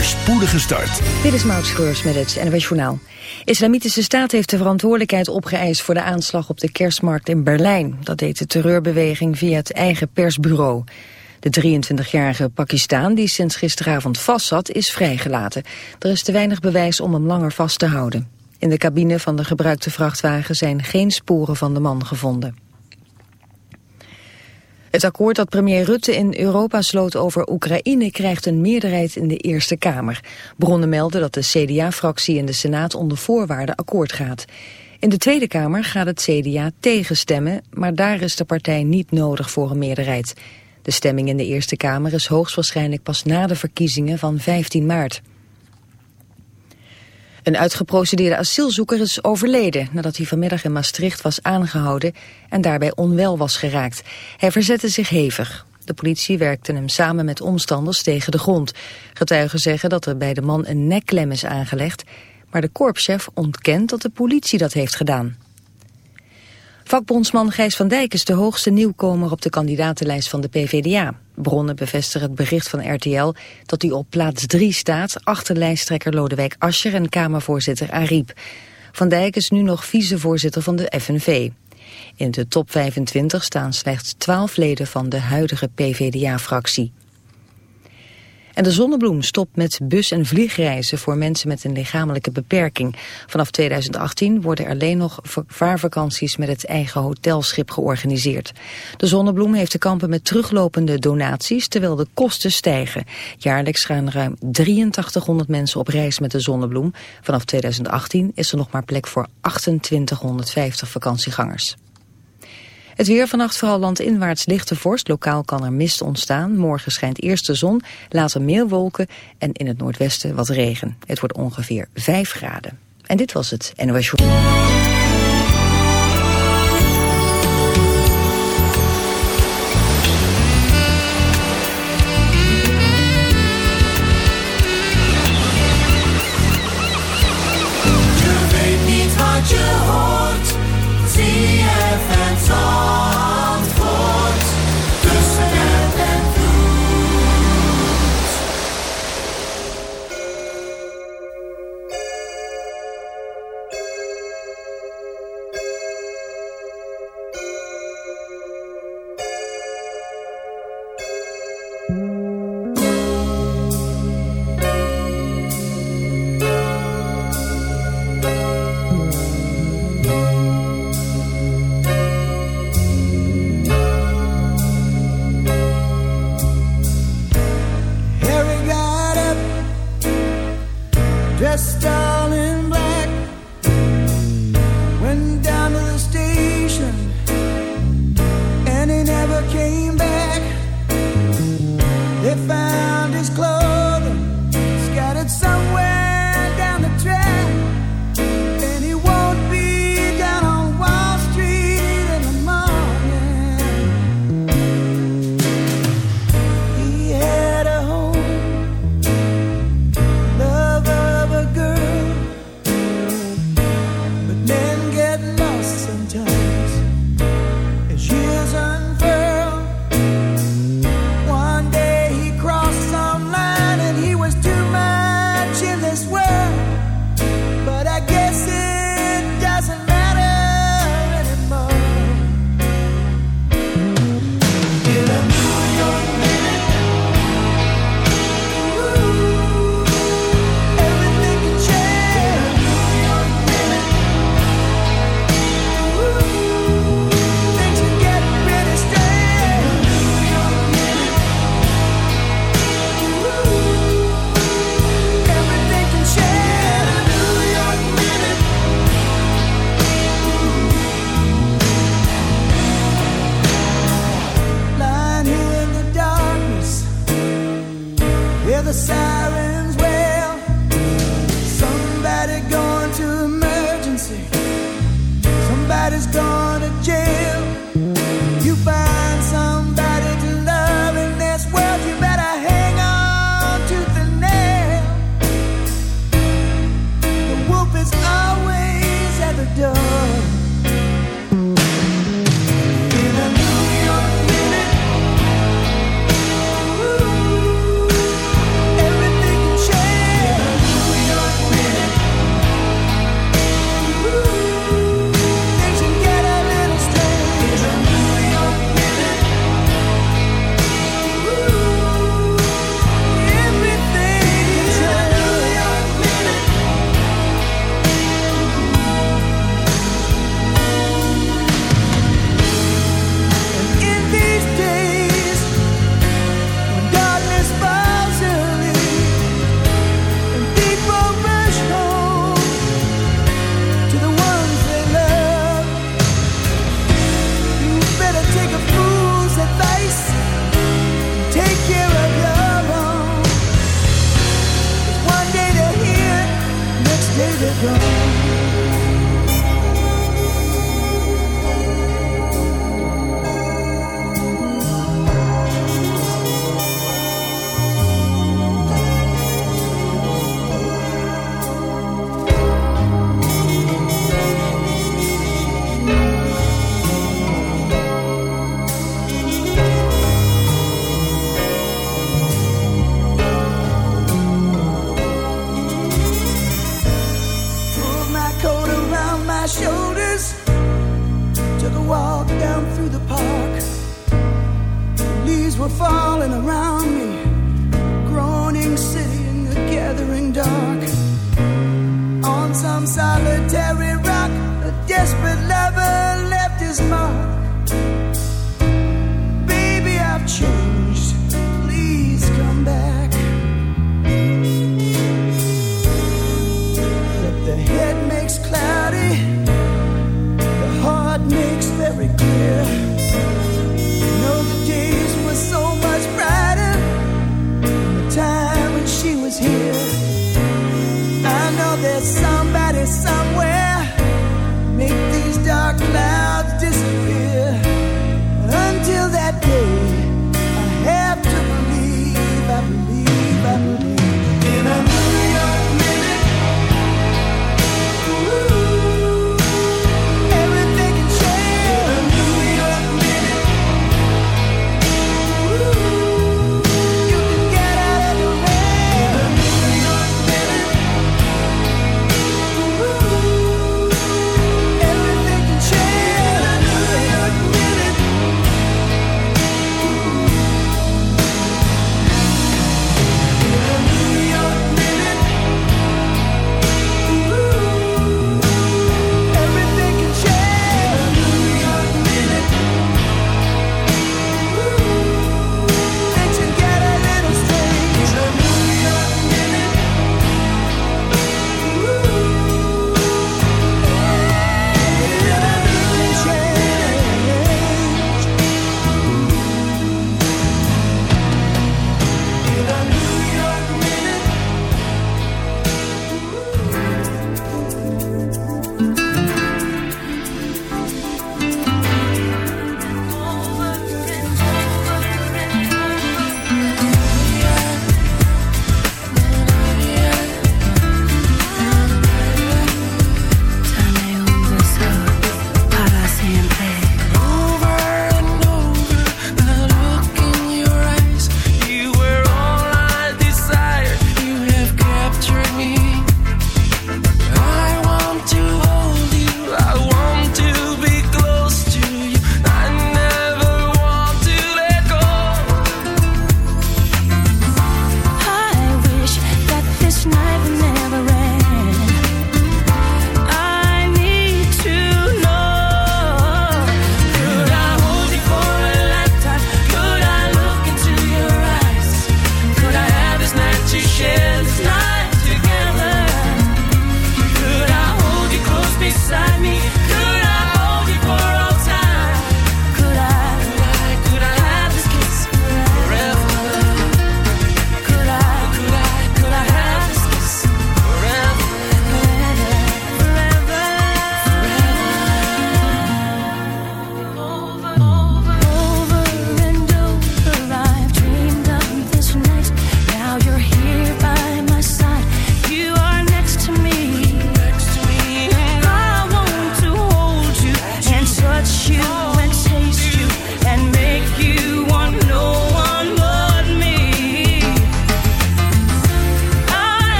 voorspoedige start. Dit is Maud Schreurs met het NWS. Islamitische Staat heeft de verantwoordelijkheid opgeëist voor de aanslag op de kerstmarkt in Berlijn. Dat deed de terreurbeweging via het eigen persbureau. De 23-jarige Pakistaan, die sinds gisteravond vastzat, is vrijgelaten. Er is te weinig bewijs om hem langer vast te houden. In de cabine van de gebruikte vrachtwagen zijn geen sporen van de man gevonden. Het akkoord dat premier Rutte in Europa sloot over Oekraïne krijgt een meerderheid in de Eerste Kamer. Bronnen melden dat de CDA-fractie in de Senaat onder voorwaarden akkoord gaat. In de Tweede Kamer gaat het CDA tegenstemmen, maar daar is de partij niet nodig voor een meerderheid. De stemming in de Eerste Kamer is hoogstwaarschijnlijk pas na de verkiezingen van 15 maart. Een uitgeprocedeerde asielzoeker is overleden nadat hij vanmiddag in Maastricht was aangehouden en daarbij onwel was geraakt. Hij verzette zich hevig. De politie werkte hem samen met omstanders tegen de grond. Getuigen zeggen dat er bij de man een nekklem is aangelegd, maar de korpschef ontkent dat de politie dat heeft gedaan. Vakbondsman Gijs van Dijk is de hoogste nieuwkomer op de kandidatenlijst van de PVDA. Bronnen bevestigen het bericht van RTL dat hij op plaats 3 staat... achter lijsttrekker Lodewijk Asscher en Kamervoorzitter Ariep. Van Dijk is nu nog vicevoorzitter van de FNV. In de top 25 staan slechts 12 leden van de huidige PVDA-fractie. En de Zonnebloem stopt met bus- en vliegreizen voor mensen met een lichamelijke beperking. Vanaf 2018 worden er alleen nog vaarvakanties met het eigen hotelschip georganiseerd. De Zonnebloem heeft te kampen met teruglopende donaties terwijl de kosten stijgen. Jaarlijks gaan ruim 8300 mensen op reis met de Zonnebloem. Vanaf 2018 is er nog maar plek voor 2850 vakantiegangers. Het weer vannacht vooral landinwaarts lichte vorst. Lokaal kan er mist ontstaan. Morgen schijnt eerst de zon, later meer wolken en in het noordwesten wat regen. Het wordt ongeveer 5 graden. En dit was het NOS girl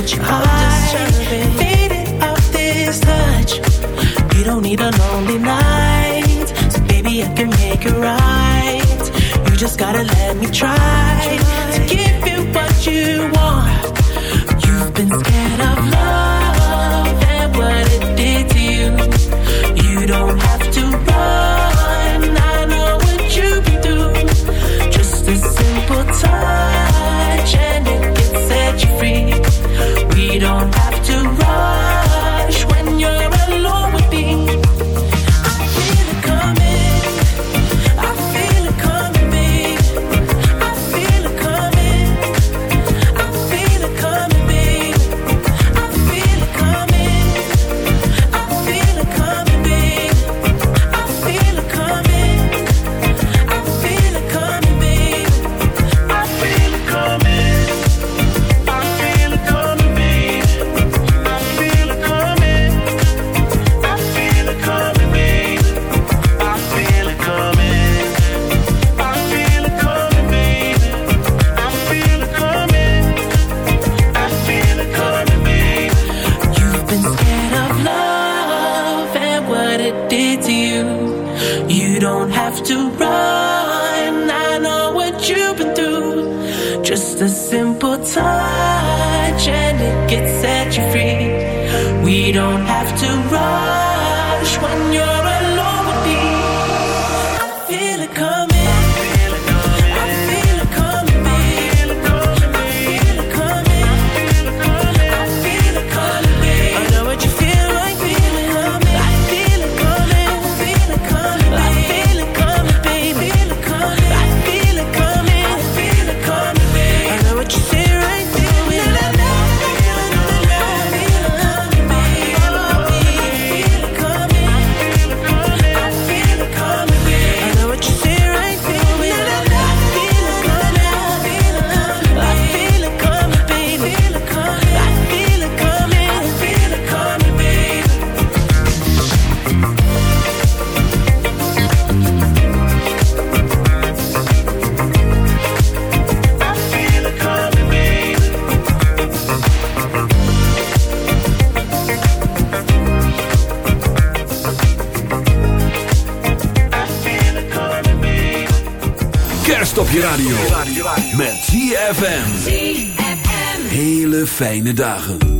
that you are deserving. Faded out this touch. You don't need a lonely night. So baby, I can make it right. You just gotta let me try to give you what you want fijne dagen.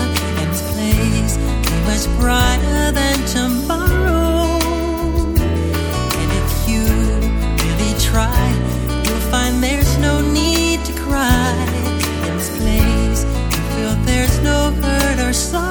days are much brighter than tomorrow. And if you really try, you'll find there's no need to cry. In this place, you feel there's no hurt or sorrow.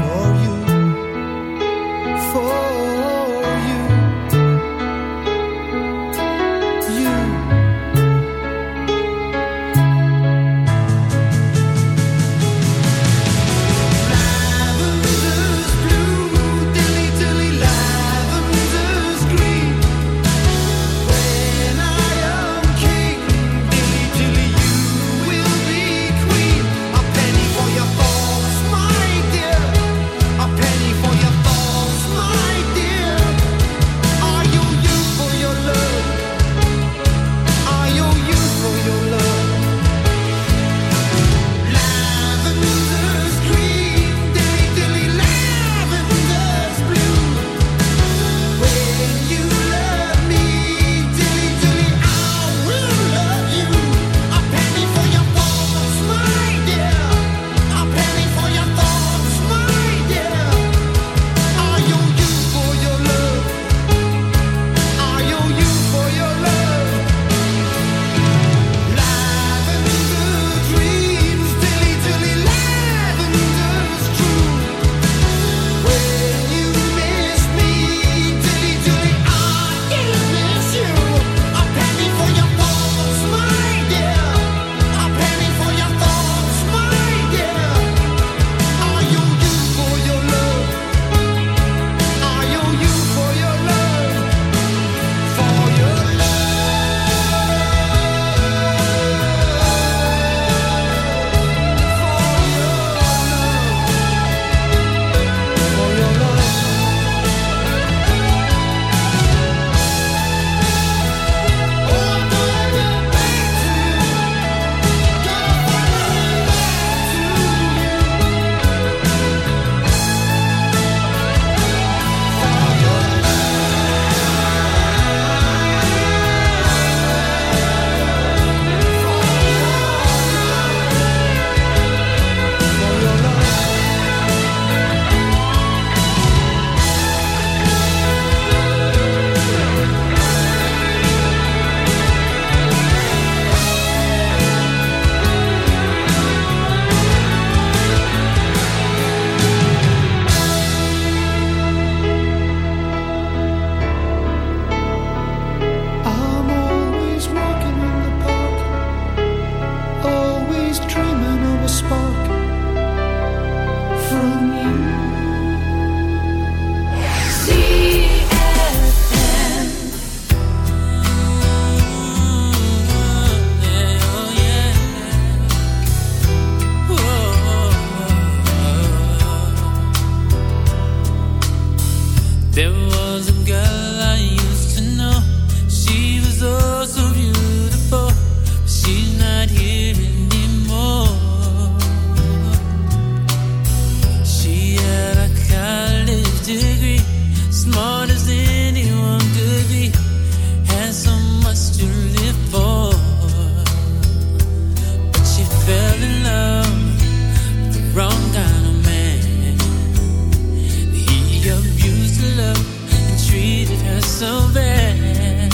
so bad.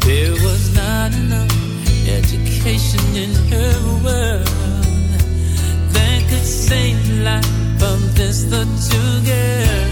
There was not enough education in her world that could save life of this little girl.